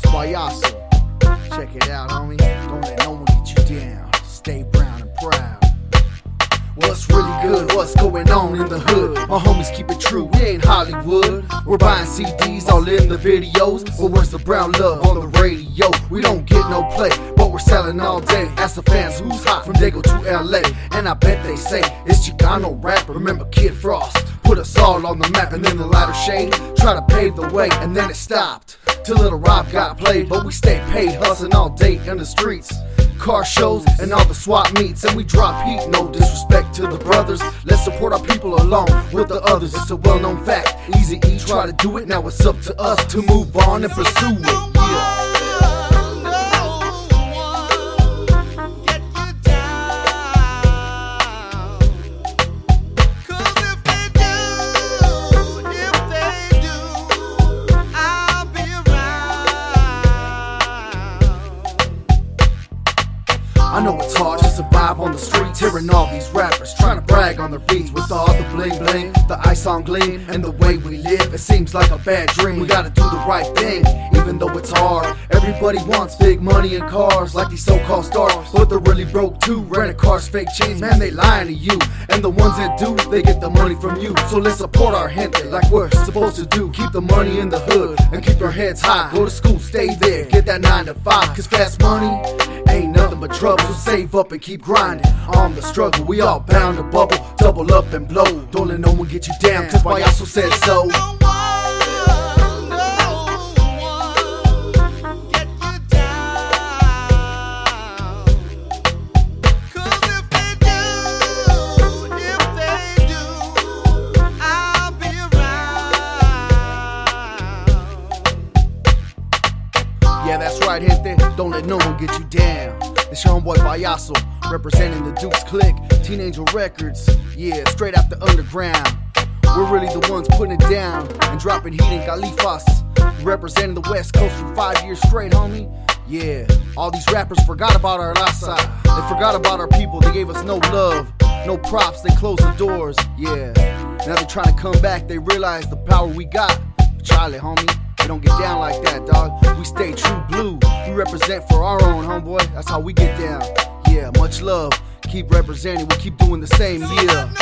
Payaso. Check it out, homie. Don't let no one get you down. Stay brown and proud. What's really good? What's going on in the hood? My homies keep it true, we ain't Hollywood. We're buying CDs, all in the videos. But where's the brown love on the radio? We don't get no play, but we're selling all day. Ask the fans who's hot from Dago to LA. And I bet they say it's Chicano rap. Remember Kid Frost? Put us all on the map, and then the lighter shade try to pave the way, and then it stopped. Till Lil Rob got played, but we stay paid, hustling all day in the streets. Car shows and all the swap meets and we drop heat no disrespect to the brothers. Let's support our people along with the others it's a well-known fact. Easy e try to do it now it's up to us to move on and pursue it yeah I know it's hard to survive on the streets, hearing all these rappers trying to brag on their beats with all the bling bling, the ice on gleam, and the way we live. It seems like a bad dream. We gotta do the right thing, even though it's hard. Everybody wants big money and cars, like these so-called stars, but they're really broke too. Renting cars, fake chains, man, they lying to you. And the ones that do, they get the money from you. So let's support our gente like we're supposed to do. Keep the money in the hood and keep our heads high. Go to school, stay there, get that nine to five. Cause fast money nothing but trouble. So save up and keep grinding. On the struggle, we all bound to bubble, double up and blow. Don't let no one get you down, cause Payaso said so. Yeah, that's right, gente. Don't let no one get you down. It's your homeboy Payaso, representing the Dukes Click, Teen Angel Records. Yeah, straight out the underground. We're really the ones putting it down and dropping heat in Califas. Representing the West Coast for five years straight, homie. Yeah, all these rappers forgot about our last. They forgot about our people. They gave us no love, no props. They closed the doors. Yeah, now they're trying to come back. They realize the power we got. Charlie, homie. Don't get down like that, dog. We stay true blue. We represent for our own, homeboy. That's how we get down. Yeah, much love. Keep representing. We keep doing the same. Yeah.